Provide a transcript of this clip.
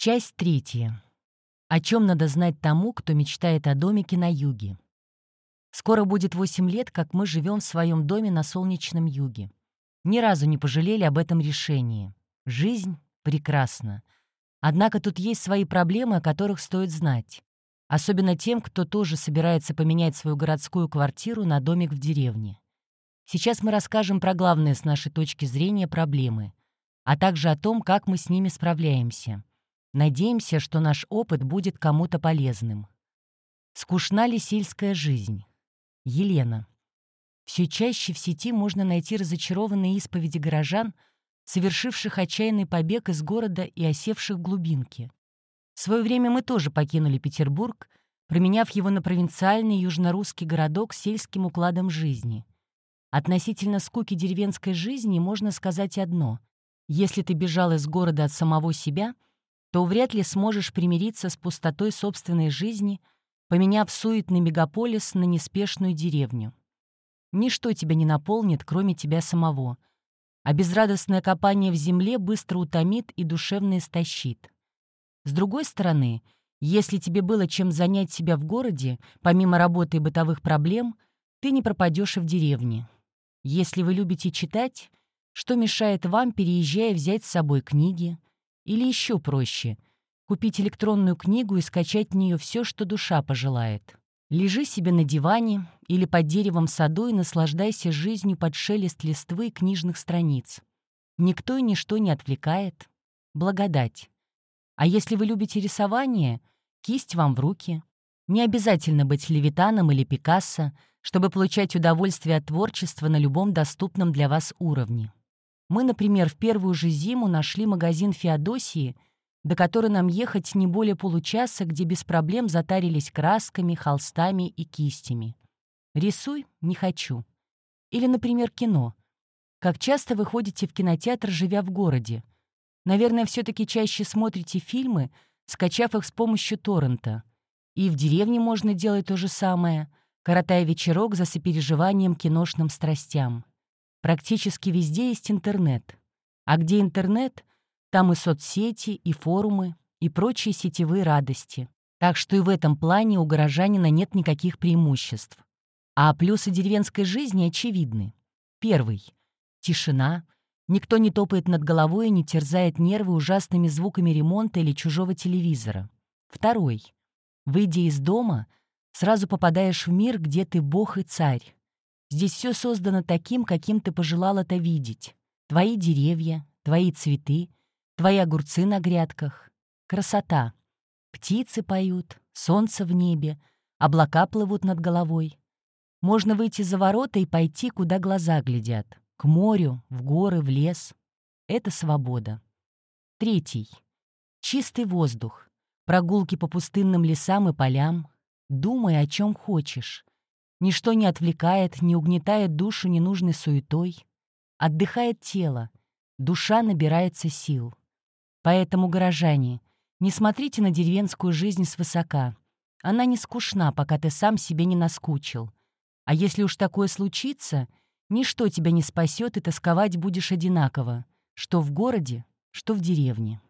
Часть третья. О чем надо знать тому, кто мечтает о домике на юге. Скоро будет 8 лет, как мы живем в своем доме на солнечном юге. Ни разу не пожалели об этом решении. Жизнь прекрасна. Однако тут есть свои проблемы, о которых стоит знать. Особенно тем, кто тоже собирается поменять свою городскую квартиру на домик в деревне. Сейчас мы расскажем про главные с нашей точки зрения проблемы, а также о том, как мы с ними справляемся. Надеемся, что наш опыт будет кому-то полезным. Скучна ли сельская жизнь? Елена. Все чаще в сети можно найти разочарованные исповеди горожан, совершивших отчаянный побег из города и осевших в глубинке. В свое время мы тоже покинули Петербург, променяв его на провинциальный южнорусский городок с сельским укладом жизни. Относительно скуки деревенской жизни можно сказать одно. Если ты бежал из города от самого себя, то вряд ли сможешь примириться с пустотой собственной жизни, поменяв суетный мегаполис на неспешную деревню. Ничто тебя не наполнит, кроме тебя самого, а безрадостное копание в земле быстро утомит и душевно истощит. С другой стороны, если тебе было чем занять себя в городе, помимо работы и бытовых проблем, ты не пропадешь и в деревне. Если вы любите читать, что мешает вам, переезжая, взять с собой книги? Или еще проще — купить электронную книгу и скачать в нее все, что душа пожелает. Лежи себе на диване или под деревом саду и наслаждайся жизнью под шелест листвы и книжных страниц. Никто и ничто не отвлекает. Благодать. А если вы любите рисование, кисть вам в руки. Не обязательно быть Левитаном или Пикассо, чтобы получать удовольствие от творчества на любом доступном для вас уровне. Мы, например, в первую же зиму нашли магазин Феодосии, до которой нам ехать не более получаса, где без проблем затарились красками, холстами и кистями. Рисуй — не хочу. Или, например, кино. Как часто вы ходите в кинотеатр, живя в городе? Наверное, все-таки чаще смотрите фильмы, скачав их с помощью торрента. И в деревне можно делать то же самое, коротая вечерок за сопереживанием киношным страстям. Практически везде есть интернет. А где интернет, там и соцсети, и форумы, и прочие сетевые радости. Так что и в этом плане у горожанина нет никаких преимуществ. А плюсы деревенской жизни очевидны. Первый — тишина — Никто не топает над головой и не терзает нервы ужасными звуками ремонта или чужого телевизора. Второй. Выйдя из дома, сразу попадаешь в мир, где ты бог и царь. Здесь все создано таким, каким ты пожелал это видеть. Твои деревья, твои цветы, твои огурцы на грядках. Красота. Птицы поют, солнце в небе, облака плывут над головой. Можно выйти за ворота и пойти, куда глаза глядят. К морю, в горы, в лес. Это свобода. Третий. Чистый воздух. Прогулки по пустынным лесам и полям. Думай, о чем хочешь. Ничто не отвлекает, не угнетает душу ненужной суетой. Отдыхает тело. Душа набирается сил. Поэтому, горожане, не смотрите на деревенскую жизнь свысока. Она не скучна, пока ты сам себе не наскучил. А если уж такое случится — Ничто тебя не спасет, и тосковать будешь одинаково, что в городе, что в деревне.